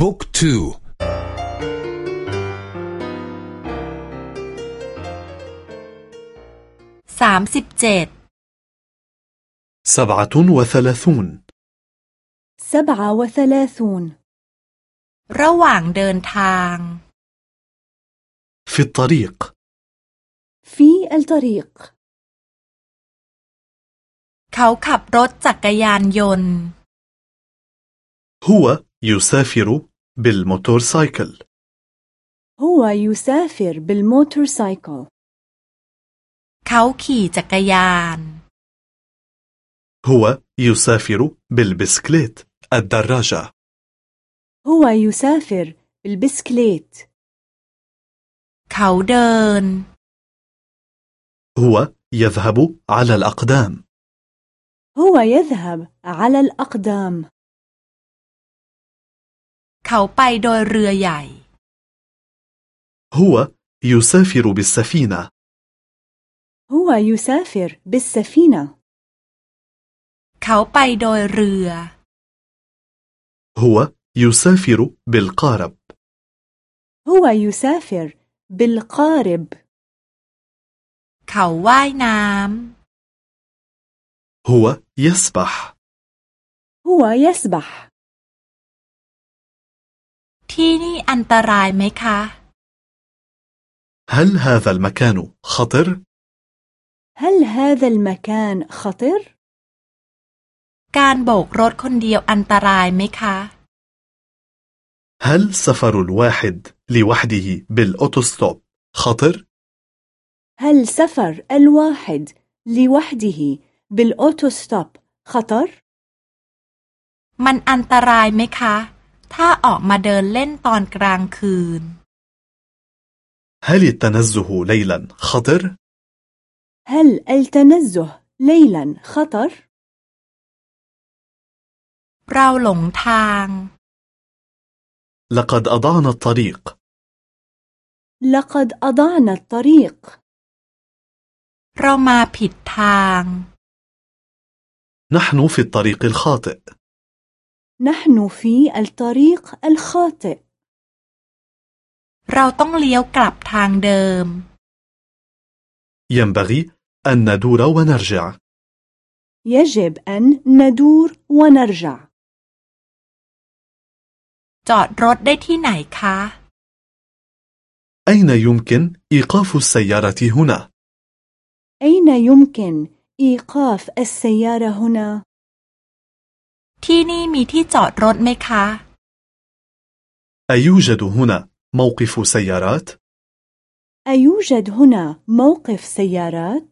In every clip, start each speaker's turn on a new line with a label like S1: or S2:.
S1: บุ๊กทู
S2: สามสิบเจ็ด
S3: سبعة وثلاثون
S4: سبعة وثلاثون
S2: ระหว่างเดินทาง
S3: في الطريق
S4: في الطريق
S2: เขาขับรถจักรยานยนต์
S3: هو يسافر بالموتورسايكل
S4: هو يسافر بالموتورسايكل
S2: เขาขี่จักรยาน
S3: هو يسافر بالبسكليت الدراجة
S4: هو يسافر بالبسكليت
S2: เขาเดิน
S3: هو يذهب على الأقدام
S4: هو يذهب على الأقدام
S2: เขาไปโดยเรือใหญ่
S3: هو يسافر بالسفينة
S4: هو يسافر بالسفينة
S2: เขาไปโดยเรือ
S3: هو يسافر بالقارب
S4: هو يسافر بالقارب
S2: เขาว่ายน้
S3: هو يسبح
S4: هو يسبح ำ
S2: ที่นี่อันตรายไหมคะ
S3: هل هذا المكان خطر؟
S4: هل هذا المكان خطر؟
S2: การโบกรถคนเดียวอันตรายไหมคะ
S3: هل سفر الواحد لوحده بالأوتوستوب خطر؟
S4: هل سفر الواحد لوحده بالأوتوستوب خطر؟
S2: มันอันตรายไหมคะ ถ้าออกมาเดินเล่นตอนกลางคืน
S3: هل التنزه ليلا خطر؟
S4: هل التنزه ليلا خطر؟
S2: เราหลงทาง
S3: لقد أضعنا الطريق
S4: لقد أضعنا الطريق
S2: เรามาผิดทาง
S3: نحن في الطريق الخاطئ
S4: نحن في الطريق الخاطئ
S2: เราต้องเลี้ยวกลับทางเดิม
S3: ينبغي أن ندور ونرجع
S4: يجب أن ندور ونرجع
S2: จอดรถได้ที่ไหนคะ
S3: أين يمكن إيقاف السيارة هنا؟
S4: أين يمكن إيقاف السيارة هنا؟
S2: ที่นี่มีที่จอดรถไหมคะ
S3: أيوجد هنا موقف سيارات؟
S4: أيوجد هنا موقف سيارات؟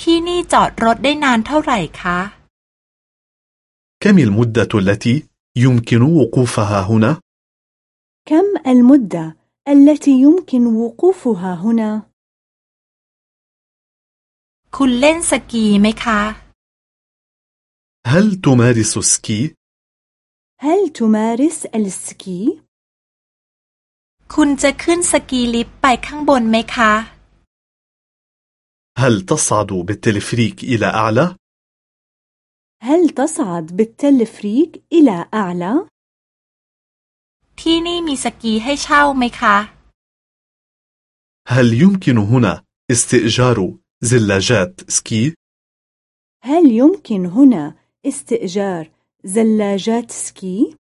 S2: ที่นี่จอดรถได้นานเท่าไหร่คะ
S3: كم المدة التي يمكن وقوفها هنا؟
S4: كم المدة التي يمكن وقوفها هنا؟
S2: คุณเล่นสกีไหมคะ
S3: هل تمارس سكي؟
S4: هل تمارس السكي؟
S2: คุณจะขึ้นสกีลิฟต์ไปข้างบนไหมคะ
S3: هل تصعد بالتلفريك إلى أعلى؟
S4: هل تصعد بالتلفريك إلى أعلى؟
S2: ที่นี่มีสกีให้เช่าไหมคะ
S3: هل يمكن هنا استئجار زلاجات سكي؟
S4: هل يمكن هنا استئجار زلاجات سكي؟